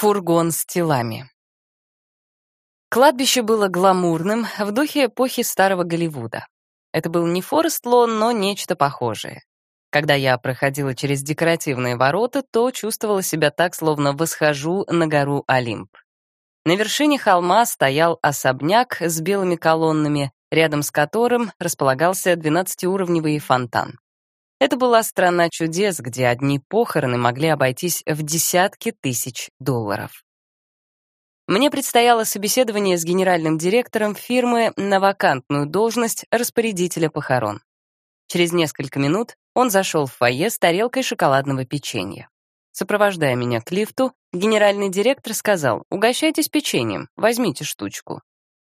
Фургон с телами. Кладбище было гламурным, в духе эпохи старого Голливуда. Это был не Форест Лон, но нечто похожее. Когда я проходила через декоративные ворота, то чувствовала себя так, словно восхожу на гору Олимп. На вершине холма стоял особняк с белыми колоннами, рядом с которым располагался 12-уровневый фонтан. Это была страна чудес, где одни похороны могли обойтись в десятки тысяч долларов. Мне предстояло собеседование с генеральным директором фирмы на вакантную должность распорядителя похорон. Через несколько минут он зашел в фойе с тарелкой шоколадного печенья. Сопровождая меня к лифту, генеральный директор сказал, «Угощайтесь печеньем, возьмите штучку».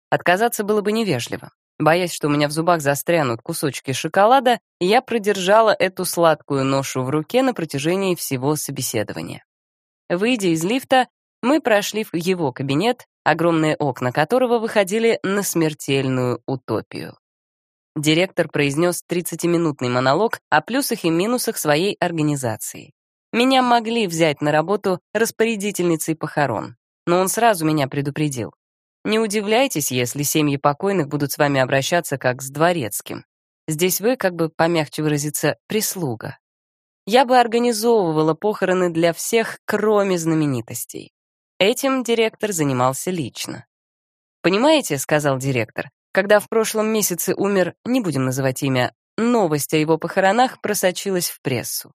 Отказаться было бы невежливо. Боясь, что у меня в зубах застрянут кусочки шоколада, я продержала эту сладкую ношу в руке на протяжении всего собеседования. Выйдя из лифта, мы прошли в его кабинет, огромные окна которого выходили на смертельную утопию. Директор произнес 30-минутный монолог о плюсах и минусах своей организации. Меня могли взять на работу распорядительницей похорон, но он сразу меня предупредил. Не удивляйтесь, если семьи покойных будут с вами обращаться как с дворецким. Здесь вы, как бы помягче выразиться, прислуга. Я бы организовывала похороны для всех, кроме знаменитостей. Этим директор занимался лично. «Понимаете», — сказал директор, «когда в прошлом месяце умер, не будем называть имя, новость о его похоронах просочилась в прессу.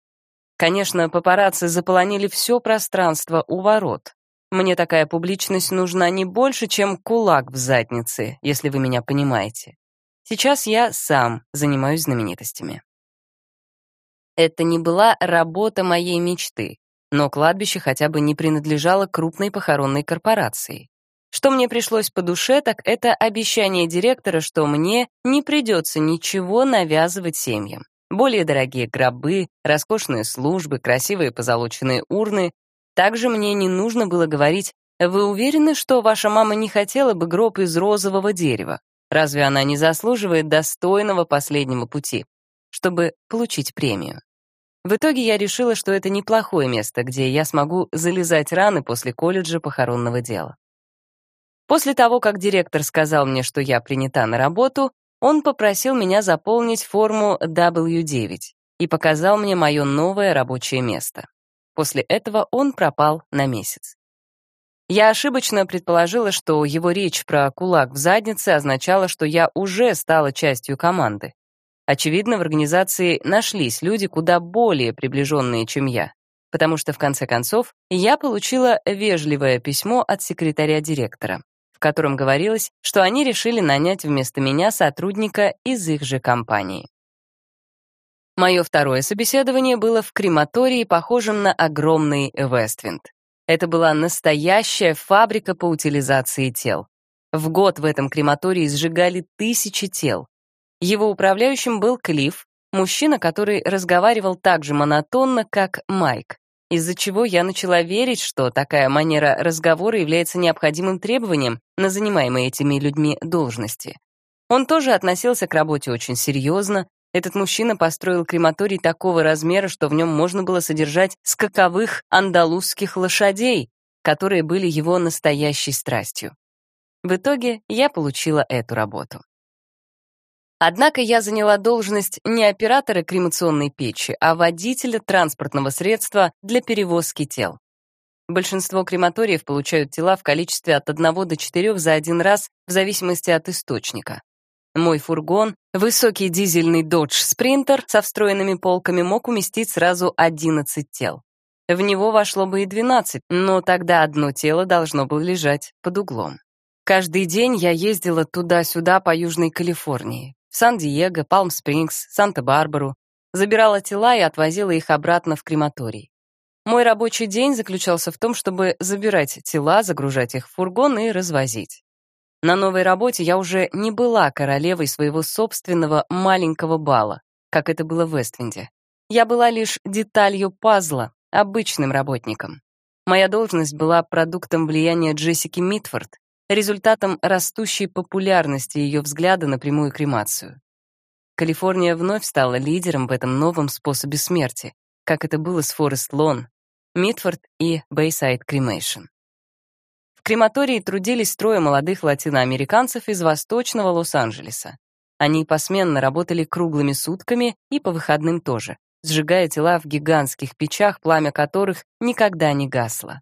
Конечно, папарацци заполонили все пространство у ворот, мне такая публичность нужна не больше, чем кулак в заднице, если вы меня понимаете. Сейчас я сам занимаюсь знаменитостями. Это не была работа моей мечты, но кладбище хотя бы не принадлежало крупной похоронной корпорации. Что мне пришлось по душе, так это обещание директора, что мне не придется ничего навязывать семьям. Более дорогие гробы, роскошные службы, красивые позолоченные урны, также мне не нужно было говорить, «Вы уверены, что ваша мама не хотела бы гроб из розового дерева? Разве она не заслуживает достойного последнего пути, чтобы получить премию?» В итоге я решила, что это неплохое место, где я смогу залезать раны после колледжа похоронного дела. После того, как директор сказал мне, что я принята на работу, он попросил меня заполнить форму W9 и показал мне мое новое рабочее место. После этого он пропал на месяц. Я ошибочно предположила, что его речь про кулак в заднице означала, что я уже стала частью команды. Очевидно, в организации нашлись люди куда более приближенные, чем я, потому что, в конце концов, я получила вежливое письмо от секретаря директора, в котором говорилось, что они решили нанять вместо меня сотрудника из их же компании. Мое второе собеседование было в крематории, похожем на огромный Вествинд. Это была настоящая фабрика по утилизации тел. В год в этом крематории сжигали тысячи тел. Его управляющим был Клифф, мужчина, который разговаривал так же монотонно, как Майк, из-за чего я начала верить, что такая манера разговора является необходимым требованием на занимаемой этими людьми должности. Он тоже относился к работе очень серьезно, этот мужчина построил крематорий такого размера, что в нем можно было содержать скаковых андалузских лошадей, которые были его настоящей страстью. В итоге я получила эту работу. Однако я заняла должность не оператора кремационной печи, а водителя транспортного средства для перевозки тел. Большинство крематориев получают тела в количестве от 1 до 4 за один раз в зависимости от источника. Мой фургон, высокий дизельный Dodge Sprinter со встроенными полками, мог уместить сразу 11 тел. В него вошло бы и 12, но тогда одно тело должно было лежать под углом. Каждый день я ездила туда-сюда по Южной Калифорнии, в Сан-Диего, Палм-Спрингс, Санта-Барбару, забирала тела и отвозила их обратно в крематорий. Мой рабочий день заключался в том, чтобы забирать тела, загружать их в фургон и развозить. На новой работе я уже не была королевой своего собственного маленького бала, как это было в Вествинде. Я была лишь деталью пазла, обычным работником. Моя должность была продуктом влияния Джессики Митфорд, результатом растущей популярности ее взгляда на прямую кремацию. Калифорния вновь стала лидером в этом новом способе смерти, как это было с Форест Лон, Митфорд и Бейсайд Кремейшн. Крематории трудились трое молодых латиноамериканцев из восточного Лос-Анджелеса. Они посменно работали круглыми сутками и по выходным тоже, сжигая тела в гигантских печах, пламя которых никогда не гасло.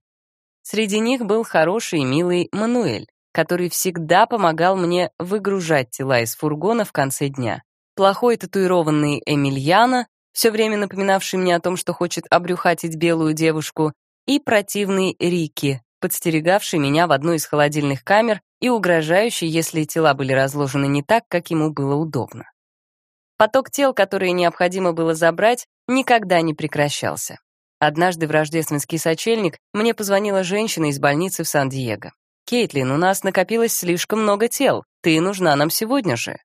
Среди них был хороший и милый Мануэль, который всегда помогал мне выгружать тела из фургона в конце дня. Плохой татуированный Эмильяна, все время напоминавший мне о том, что хочет обрюхатить белую девушку, и противный Рики, подстерегавший меня в одной из холодильных камер и угрожающий, если тела были разложены не так, как ему было удобно. Поток тел, которые необходимо было забрать, никогда не прекращался. Однажды в рождественский сочельник мне позвонила женщина из больницы в Сан-Диего. «Кейтлин, у нас накопилось слишком много тел. Ты нужна нам сегодня же».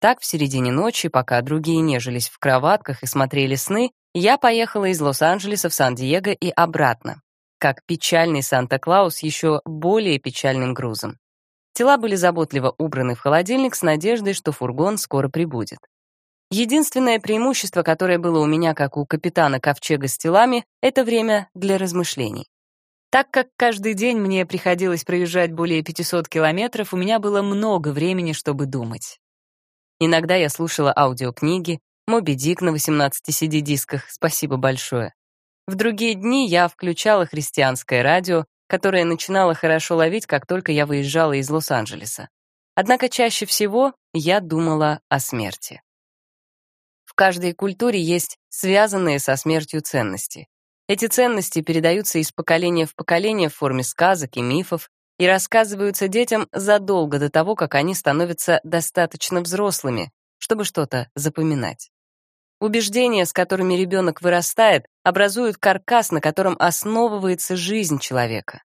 Так, в середине ночи, пока другие нежились в кроватках и смотрели сны, я поехала из Лос-Анджелеса в Сан-Диего и обратно, как печальный Санта-Клаус еще более печальным грузом. Тела были заботливо убраны в холодильник с надеждой, что фургон скоро прибудет. Единственное преимущество, которое было у меня, как у капитана ковчега с телами, это время для размышлений. Так как каждый день мне приходилось проезжать более 500 километров, у меня было много времени, чтобы думать. Иногда я слушала аудиокниги, «Моби Дик» на 18 CD-дисках, спасибо большое. В другие дни я включала христианское радио, которое начинало хорошо ловить, как только я выезжала из Лос-Анджелеса. Однако чаще всего я думала о смерти. В каждой культуре есть связанные со смертью ценности. Эти ценности передаются из поколения в поколение в форме сказок и мифов и рассказываются детям задолго до того, как они становятся достаточно взрослыми, чтобы что-то запоминать. Убеждения, с которыми ребенок вырастает, образуют каркас, на котором основывается жизнь человека.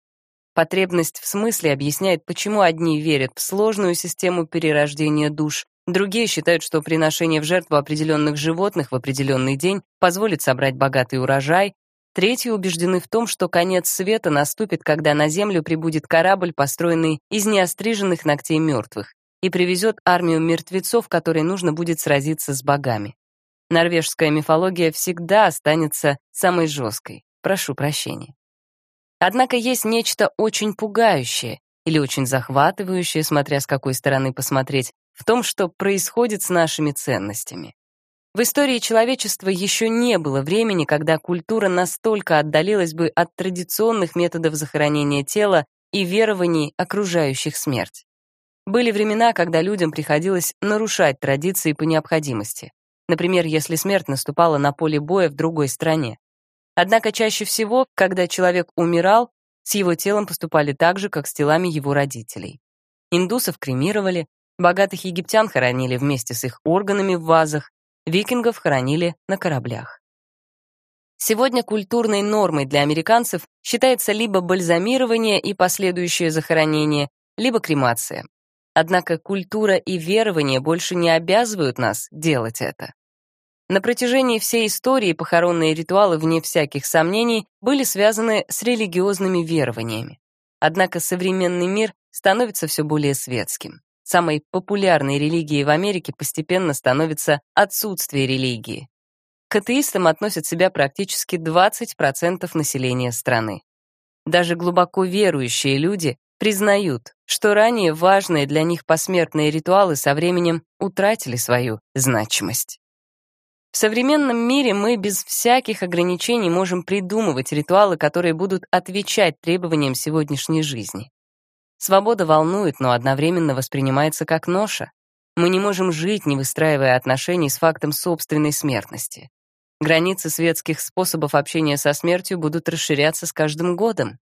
Потребность в смысле объясняет, почему одни верят в сложную систему перерождения душ, Другие считают, что приношение в жертву определенных животных в определенный день позволит собрать богатый урожай. Третьи убеждены в том, что конец света наступит, когда на Землю прибудет корабль, построенный из неостриженных ногтей мертвых, и привезет армию мертвецов, которой нужно будет сразиться с богами. Норвежская мифология всегда останется самой жесткой. Прошу прощения. Однако есть нечто очень пугающее или очень захватывающее, смотря с какой стороны посмотреть, в том, что происходит с нашими ценностями. В истории человечества еще не было времени, когда культура настолько отдалилась бы от традиционных методов захоронения тела и верований окружающих смерть. Были времена, когда людям приходилось нарушать традиции по необходимости. Например, если смерть наступала на поле боя в другой стране. Однако чаще всего, когда человек умирал, с его телом поступали так же, как с телами его родителей. Индусов кремировали, Богатых египтян хоронили вместе с их органами в вазах, викингов хоронили на кораблях. Сегодня культурной нормой для американцев считается либо бальзамирование и последующее захоронение, либо кремация. Однако культура и верование больше не обязывают нас делать это. На протяжении всей истории похоронные ритуалы, вне всяких сомнений, были связаны с религиозными верованиями. Однако современный мир становится все более светским. Самой популярной религией в Америке постепенно становится отсутствие религии. К атеистам относят себя практически 20% населения страны. Даже глубоко верующие люди признают, что ранее важные для них посмертные ритуалы со временем утратили свою значимость. В современном мире мы без всяких ограничений можем придумывать ритуалы, которые будут отвечать требованиям сегодняшней жизни. Свобода волнует, но одновременно воспринимается как ноша. Мы не можем жить, не выстраивая отношений с фактом собственной смертности. Границы светских способов общения со смертью будут расширяться с каждым годом.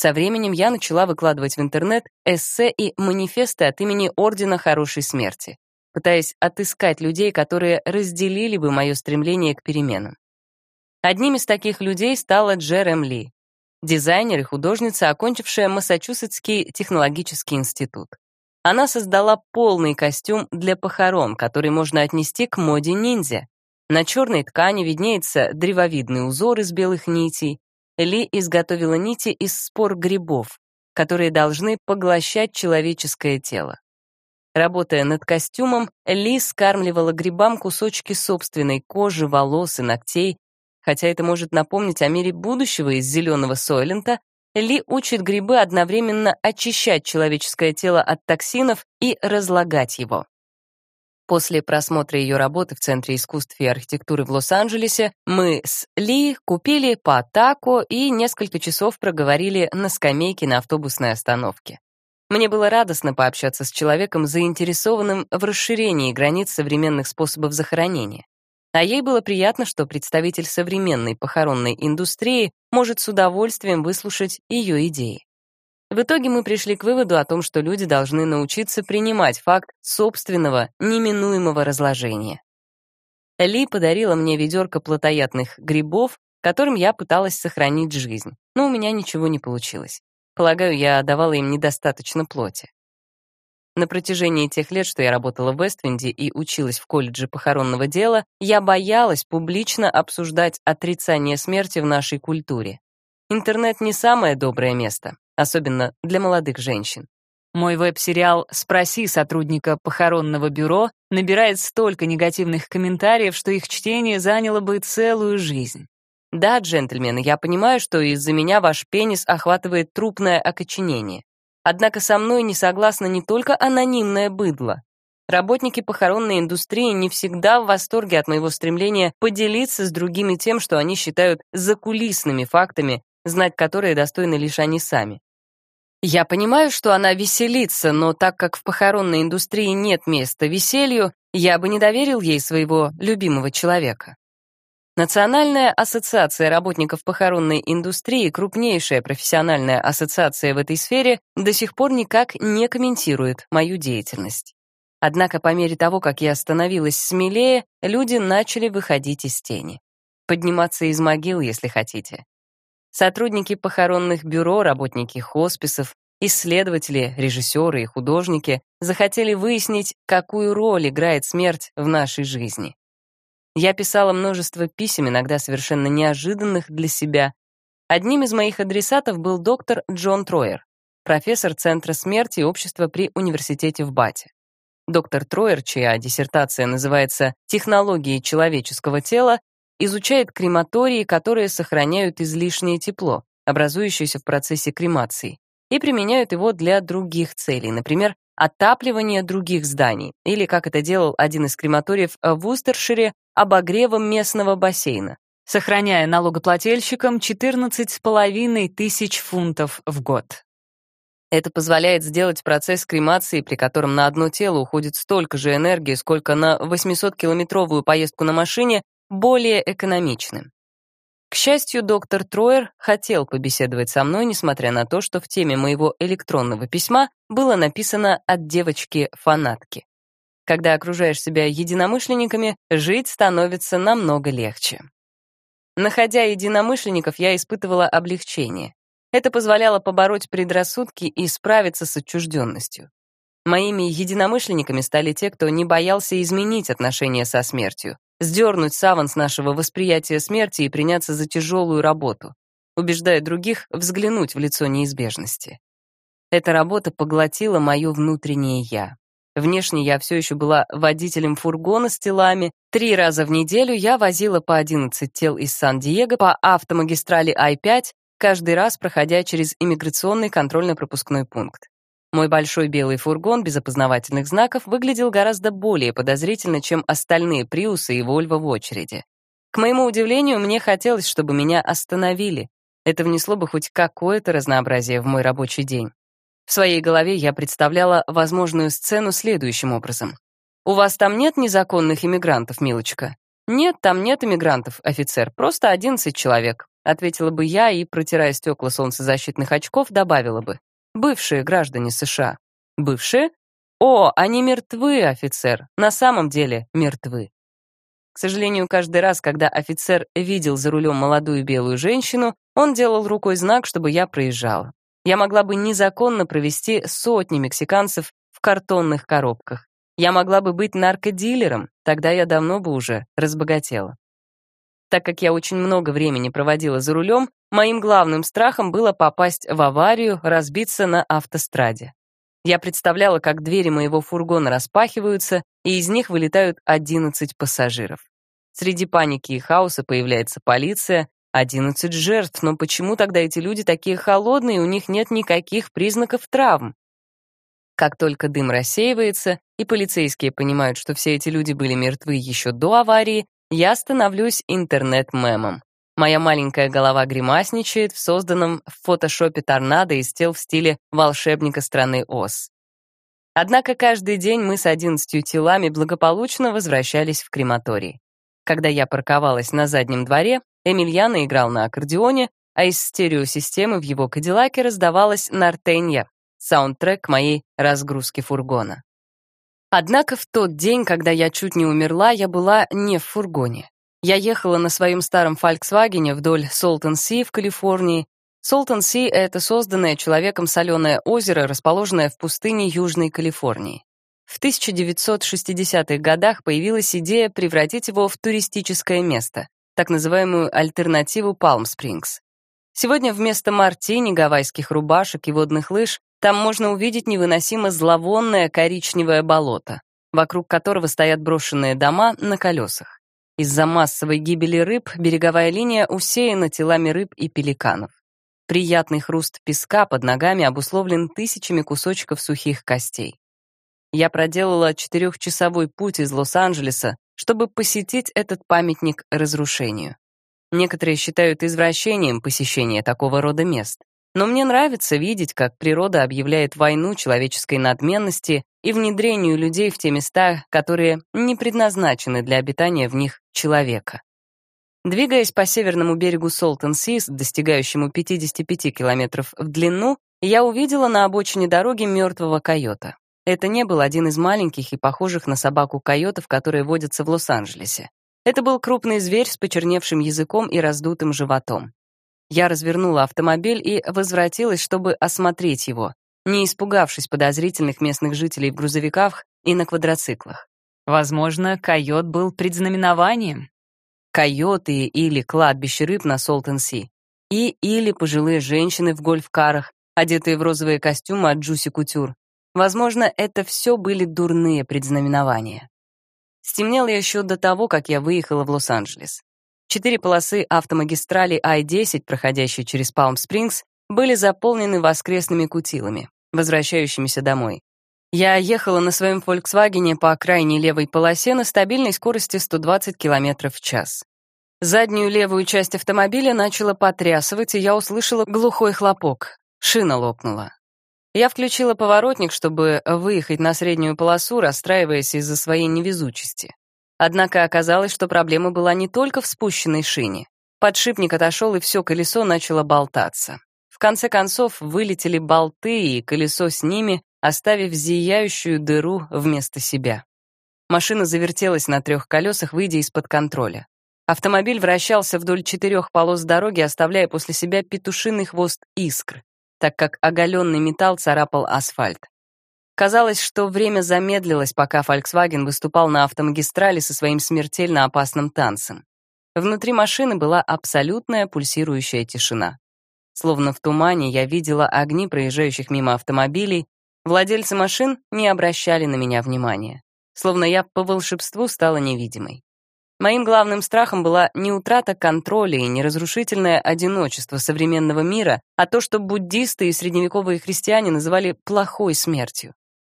Со временем я начала выкладывать в интернет эссе и манифесты от имени Ордена Хорошей Смерти, пытаясь отыскать людей, которые разделили бы мое стремление к переменам. Одним из таких людей стала Джерем Ли дизайнер и художница, окончившая Массачусетский технологический институт. Она создала полный костюм для похорон, который можно отнести к моде ниндзя. На черной ткани виднеется древовидный узор из белых нитей. Ли изготовила нити из спор грибов, которые должны поглощать человеческое тело. Работая над костюмом, Ли скармливала грибам кусочки собственной кожи, волос и ногтей, Хотя это может напомнить о мире будущего из зеленого Сойлента, Ли учит грибы одновременно очищать человеческое тело от токсинов и разлагать его. После просмотра ее работы в Центре искусств и архитектуры в Лос-Анджелесе мы с Ли купили по тако и несколько часов проговорили на скамейке на автобусной остановке. Мне было радостно пообщаться с человеком, заинтересованным в расширении границ современных способов захоронения. А ей было приятно, что представитель современной похоронной индустрии может с удовольствием выслушать ее идеи. В итоге мы пришли к выводу о том, что люди должны научиться принимать факт собственного неминуемого разложения. Ли подарила мне ведерко плотоядных грибов, которым я пыталась сохранить жизнь, но у меня ничего не получилось. Полагаю, я давала им недостаточно плоти. На протяжении тех лет, что я работала в Вествинде и училась в колледже похоронного дела, я боялась публично обсуждать отрицание смерти в нашей культуре. Интернет не самое доброе место, особенно для молодых женщин. Мой веб-сериал «Спроси сотрудника похоронного бюро» набирает столько негативных комментариев, что их чтение заняло бы целую жизнь. Да, джентльмены, я понимаю, что из-за меня ваш пенис охватывает трупное окоченение. Однако со мной не согласно не только анонимное быдло. Работники похоронной индустрии не всегда в восторге от моего стремления поделиться с другими тем, что они считают закулисными фактами, знать которые достойны лишь они сами. Я понимаю, что она веселится, но так как в похоронной индустрии нет места веселью, я бы не доверил ей своего любимого человека. Национальная ассоциация работников похоронной индустрии, крупнейшая профессиональная ассоциация в этой сфере, до сих пор никак не комментирует мою деятельность. Однако по мере того, как я становилась смелее, люди начали выходить из тени. Подниматься из могил, если хотите. Сотрудники похоронных бюро, работники хосписов, исследователи, режиссеры и художники захотели выяснить, какую роль играет смерть в нашей жизни. Я писала множество писем, иногда совершенно неожиданных для себя. Одним из моих адресатов был доктор Джон Троер, профессор Центра смерти и общества при университете в Бате. Доктор Троер, чья диссертация называется «Технологии человеческого тела», изучает крематории, которые сохраняют излишнее тепло, образующееся в процессе кремации, и применяют его для других целей, например, отапливания других зданий, или, как это делал один из крематориев в Устершире, обогревом местного бассейна, сохраняя налогоплательщикам 14,5 тысяч фунтов в год. Это позволяет сделать процесс кремации, при котором на одно тело уходит столько же энергии, сколько на 800-километровую поездку на машине, более экономичным. К счастью, доктор Троер хотел побеседовать со мной, несмотря на то, что в теме моего электронного письма было написано от девочки-фанатки. Когда окружаешь себя единомышленниками, жить становится намного легче. Находя единомышленников, я испытывала облегчение. Это позволяло побороть предрассудки и справиться с отчужденностью. Моими единомышленниками стали те, кто не боялся изменить отношения со смертью, сдернуть саван с нашего восприятия смерти и приняться за тяжелую работу, убеждая других взглянуть в лицо неизбежности. Эта работа поглотила мое внутреннее «я». Внешне я все еще была водителем фургона с телами. Три раза в неделю я возила по 11 тел из Сан-Диего по автомагистрали I-5, каждый раз проходя через иммиграционный контрольно-пропускной пункт. Мой большой белый фургон без опознавательных знаков выглядел гораздо более подозрительно, чем остальные Приусы и Вольво в очереди. К моему удивлению, мне хотелось, чтобы меня остановили. Это внесло бы хоть какое-то разнообразие в мой рабочий день. В своей голове я представляла возможную сцену следующим образом. «У вас там нет незаконных иммигрантов, милочка?» «Нет, там нет иммигрантов, офицер, просто 11 человек», ответила бы я и, протирая стекла солнцезащитных очков, добавила бы. «Бывшие граждане США». «Бывшие?» «О, они мертвы, офицер, на самом деле мертвы». К сожалению, каждый раз, когда офицер видел за рулем молодую белую женщину, он делал рукой знак, чтобы я проезжала я могла бы незаконно провести сотни мексиканцев в картонных коробках. Я могла бы быть наркодилером, тогда я давно бы уже разбогатела. Так как я очень много времени проводила за рулем, моим главным страхом было попасть в аварию, разбиться на автостраде. Я представляла, как двери моего фургона распахиваются, и из них вылетают 11 пассажиров. Среди паники и хаоса появляется полиция, 11 жертв, но почему тогда эти люди такие холодные, у них нет никаких признаков травм? Как только дым рассеивается, и полицейские понимают, что все эти люди были мертвы еще до аварии, я становлюсь интернет-мемом. Моя маленькая голова гримасничает в созданном в фотошопе торнадо из тел в стиле волшебника страны Оз. Однако каждый день мы с 11 телами благополучно возвращались в крематорий. Когда я парковалась на заднем дворе, Эмильяна играл на аккордеоне, а из стереосистемы в его кадиллаке раздавалась «Нортенья», саундтрек моей разгрузки фургона. Однако в тот день, когда я чуть не умерла, я была не в фургоне. Я ехала на своем старом Volkswagen вдоль Солтон-Си в Калифорнии. Солтон-Си — это созданное человеком соленое озеро, расположенное в пустыне Южной Калифорнии. В 1960-х годах появилась идея превратить его в туристическое место, так называемую альтернативу Палм-Спрингс. Сегодня вместо мартини, гавайских рубашек и водных лыж там можно увидеть невыносимо зловонное коричневое болото, вокруг которого стоят брошенные дома на колесах. Из-за массовой гибели рыб береговая линия усеяна телами рыб и пеликанов. Приятный хруст песка под ногами обусловлен тысячами кусочков сухих костей. Я проделала четырехчасовой путь из Лос-Анджелеса, чтобы посетить этот памятник разрушению. Некоторые считают извращением посещение такого рода мест. Но мне нравится видеть, как природа объявляет войну человеческой надменности и внедрению людей в те места, которые не предназначены для обитания в них человека. Двигаясь по северному берегу Солтон-Сис, достигающему 55 километров в длину, я увидела на обочине дороги мертвого койота. Это не был один из маленьких и похожих на собаку койотов, которые водятся в Лос-Анджелесе. Это был крупный зверь с почерневшим языком и раздутым животом. Я развернула автомобиль и возвратилась, чтобы осмотреть его, не испугавшись подозрительных местных жителей в грузовиках и на квадроциклах. Возможно, койот был предзнаменованием. Койоты или кладбище рыб на Солтон-Си. И или пожилые женщины в гольф-карах, одетые в розовые костюмы от Джуси Кутюр. Возможно, это все были дурные предзнаменования. Стемнело еще до того, как я выехала в Лос-Анджелес. Четыре полосы автомагистрали I-10, проходящие через Палм-Спрингс, были заполнены воскресными кутилами, возвращающимися домой. Я ехала на своем Volkswagen по крайней левой полосе на стабильной скорости 120 км в час. Заднюю левую часть автомобиля начала потрясывать, и я услышала глухой хлопок. Шина лопнула. Я включила поворотник, чтобы выехать на среднюю полосу, расстраиваясь из-за своей невезучести. Однако оказалось, что проблема была не только в спущенной шине. Подшипник отошел, и все колесо начало болтаться. В конце концов, вылетели болты, и колесо с ними, оставив зияющую дыру вместо себя. Машина завертелась на трех колесах, выйдя из-под контроля. Автомобиль вращался вдоль четырех полос дороги, оставляя после себя петушиный хвост искр, так как оголенный металл царапал асфальт. Казалось, что время замедлилось, пока Volkswagen выступал на автомагистрали со своим смертельно опасным танцем. Внутри машины была абсолютная пульсирующая тишина. Словно в тумане я видела огни проезжающих мимо автомобилей, владельцы машин не обращали на меня внимания. Словно я по волшебству стала невидимой. Моим главным страхом была не утрата контроля и не разрушительное одиночество современного мира, а то, что буддисты и средневековые христиане называли плохой смертью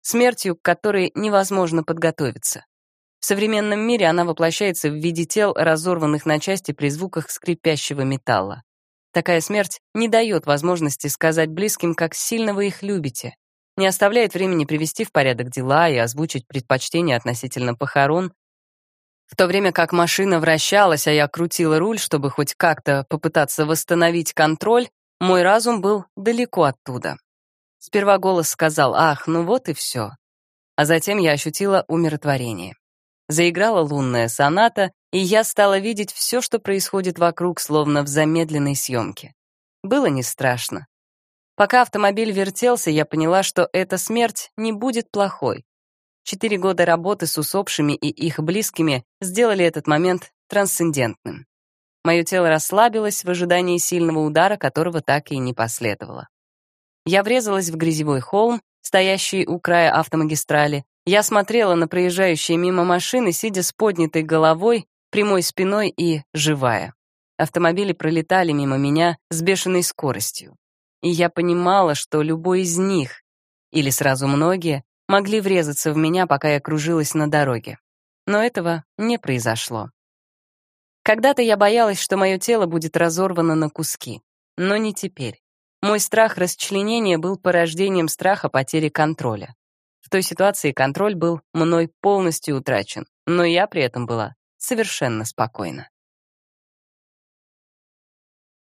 смертью, к которой невозможно подготовиться. В современном мире она воплощается в виде тел, разорванных на части при звуках скрипящего металла. Такая смерть не дает возможности сказать близким, как сильно вы их любите, не оставляет времени привести в порядок дела и озвучить предпочтения относительно похорон. В то время как машина вращалась, а я крутила руль, чтобы хоть как-то попытаться восстановить контроль, мой разум был далеко оттуда. Сперва голос сказал «Ах, ну вот и все». А затем я ощутила умиротворение. Заиграла лунная соната, и я стала видеть все, что происходит вокруг, словно в замедленной съемке. Было не страшно. Пока автомобиль вертелся, я поняла, что эта смерть не будет плохой. Четыре года работы с усопшими и их близкими сделали этот момент трансцендентным. Мое тело расслабилось в ожидании сильного удара, которого так и не последовало. Я врезалась в грязевой холм, стоящий у края автомагистрали. Я смотрела на проезжающие мимо машины, сидя с поднятой головой, прямой спиной и живая. Автомобили пролетали мимо меня с бешеной скоростью. И я понимала, что любой из них, или сразу многие, могли врезаться в меня, пока я кружилась на дороге. Но этого не произошло. Когда-то я боялась, что мое тело будет разорвано на куски, но не теперь. Мой страх расчленения был порождением страха потери контроля. В той ситуации контроль был мной полностью утрачен, но я при этом была совершенно спокойна.